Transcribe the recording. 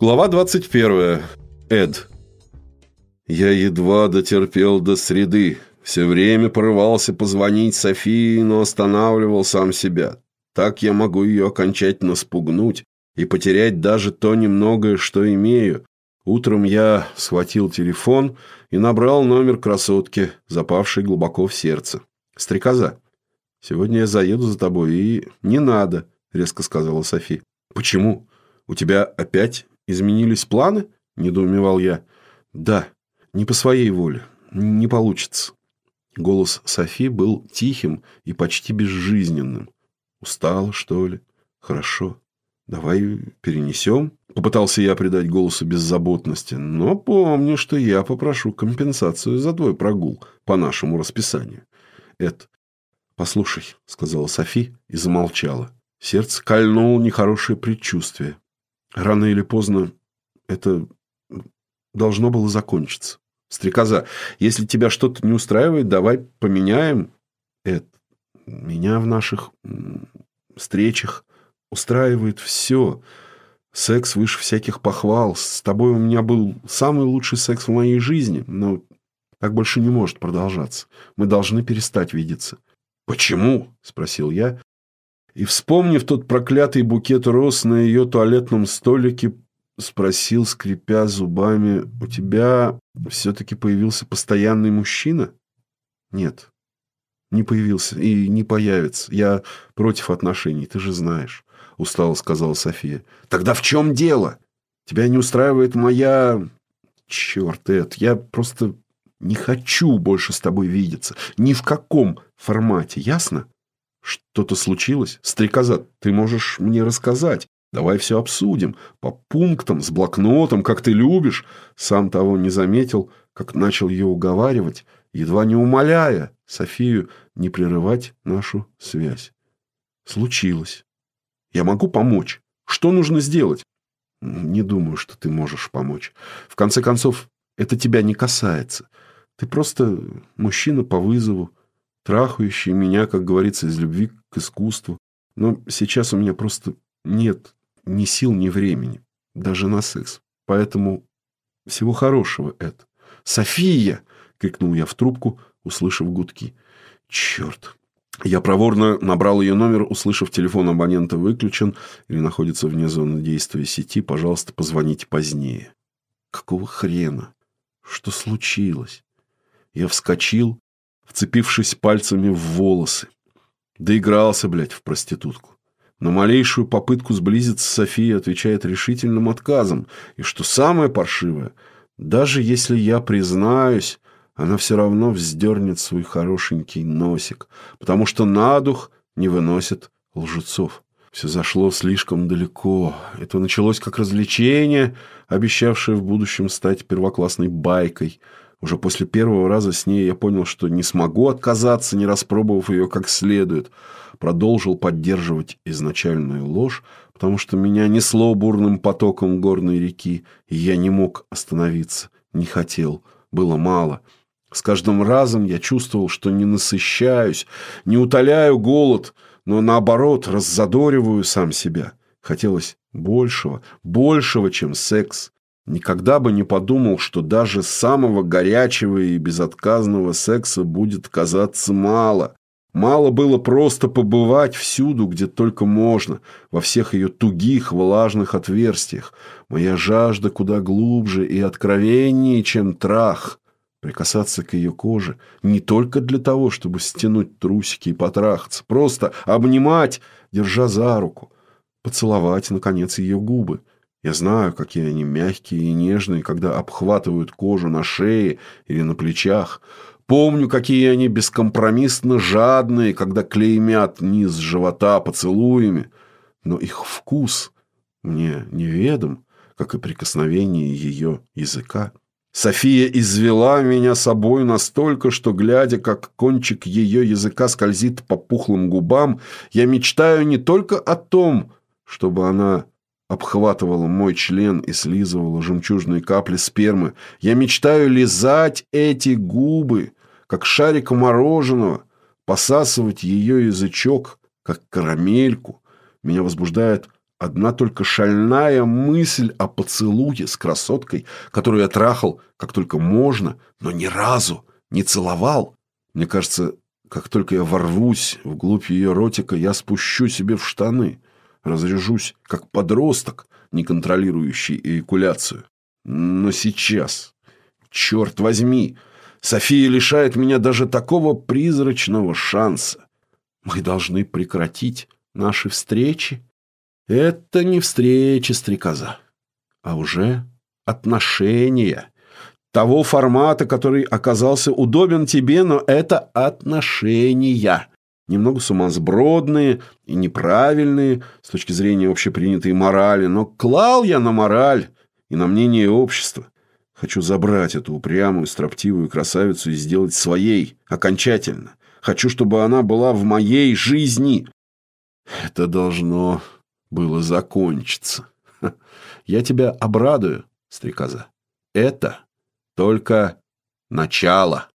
Глава 21. Эд. Я едва дотерпел до среды. Все время порывался позвонить Софии, но останавливал сам себя. Так я могу ее окончательно спугнуть и потерять даже то немногое, что имею. Утром я схватил телефон и набрал номер красотки, запавшей глубоко в сердце. «Стрекоза, сегодня я заеду за тобой, и не надо», — резко сказала Софи. «Почему? У тебя опять «Изменились планы?» – недоумевал я. «Да, не по своей воле. Не получится». Голос Софи был тихим и почти безжизненным. «Устала, что ли? Хорошо. Давай перенесем?» Попытался я придать голосу беззаботности, но помни, что я попрошу компенсацию за твой прогул по нашему расписанию. «Эд, послушай», — сказала Софи и замолчала. Сердце кольнуло нехорошее предчувствие. Рано или поздно это должно было закончиться. Стрекоза, если тебя что-то не устраивает, давай поменяем это. Меня в наших встречах устраивает все. Секс выше всяких похвал. С тобой у меня был самый лучший секс в моей жизни, но так больше не может продолжаться. Мы должны перестать видеться. «Почему?» – спросил я, и, вспомнив тот проклятый букет роз на ее туалетном столике, спросил, скрипя зубами, «У тебя все-таки появился постоянный мужчина?» «Нет, не появился и не появится. Я против отношений, ты же знаешь», — устало сказала София. «Тогда в чем дело? Тебя не устраивает моя... Черт, Эд, я просто не хочу больше с тобой видеться. Ни в каком формате, ясно?» Что-то случилось? Стрекоза, ты можешь мне рассказать. Давай все обсудим. По пунктам, с блокнотом, как ты любишь. Сам того не заметил, как начал ее уговаривать, едва не умоляя Софию не прерывать нашу связь. Случилось. Я могу помочь. Что нужно сделать? Не думаю, что ты можешь помочь. В конце концов, это тебя не касается. Ты просто мужчина по вызову трахающий меня, как говорится, из любви к искусству. Но сейчас у меня просто нет ни сил, ни времени, даже на секс. Поэтому всего хорошего это. «София!» — крикнул я в трубку, услышав гудки. «Черт!» Я проворно набрал ее номер, услышав, телефон абонента выключен или находится вне зоны действия сети. Пожалуйста, позвоните позднее. Какого хрена? Что случилось? Я вскочил, вцепившись пальцами в волосы. Доигрался, блядь, в проститутку. На малейшую попытку сблизиться с Софией отвечает решительным отказом. И что самое паршивое, даже если я признаюсь, она все равно вздернет свой хорошенький носик, потому что на дух не выносит лжецов. Все зашло слишком далеко. Это началось как развлечение, обещавшее в будущем стать первоклассной байкой – уже после первого раза с ней я понял, что не смогу отказаться, не распробовав ее как следует. Продолжил поддерживать изначальную ложь, потому что меня несло бурным потоком горной реки, и я не мог остановиться, не хотел, было мало. С каждым разом я чувствовал, что не насыщаюсь, не утоляю голод, но наоборот раззадориваю сам себя. Хотелось большего, большего, чем секс. Никогда бы не подумал, что даже самого горячего и безотказного секса будет казаться мало. Мало было просто побывать всюду, где только можно, во всех ее тугих, влажных отверстиях. Моя жажда куда глубже и откровеннее, чем трах. Прикасаться к ее коже не только для того, чтобы стянуть трусики и потрахаться, просто обнимать, держа за руку, поцеловать, наконец, ее губы. Я знаю, какие они мягкие и нежные, когда обхватывают кожу на шее или на плечах. Помню, какие они бескомпромиссно жадные, когда клеймят низ живота поцелуями. Но их вкус мне неведом, как и прикосновение ее языка. София извела меня собой настолько, что, глядя, как кончик ее языка скользит по пухлым губам, я мечтаю не только о том, чтобы она обхватывала мой член и слизывала жемчужные капли спермы. Я мечтаю лизать эти губы, как шарик мороженого, посасывать ее язычок, как карамельку. Меня возбуждает Одна только шальная мысль о поцелуе с красоткой, которую я трахал как только можно, но ни разу не целовал. Мне кажется, как только я ворвусь вглубь ее ротика, я спущу себе в штаны, разряжусь, как подросток, не контролирующий эякуляцию. Но сейчас, черт возьми, София лишает меня даже такого призрачного шанса. Мы должны прекратить наши встречи. Это не встречи, стрекоза, а уже отношения. Того формата, который оказался удобен тебе, но это отношения. Немного сумасбродные и неправильные с точки зрения общепринятой морали, но клал я на мораль и на мнение общества. Хочу забрать эту упрямую, строптивую красавицу и сделать своей, окончательно. Хочу, чтобы она была в моей жизни. Это должно было закончиться. Я тебя обрадую, стрекоза. Это только начало.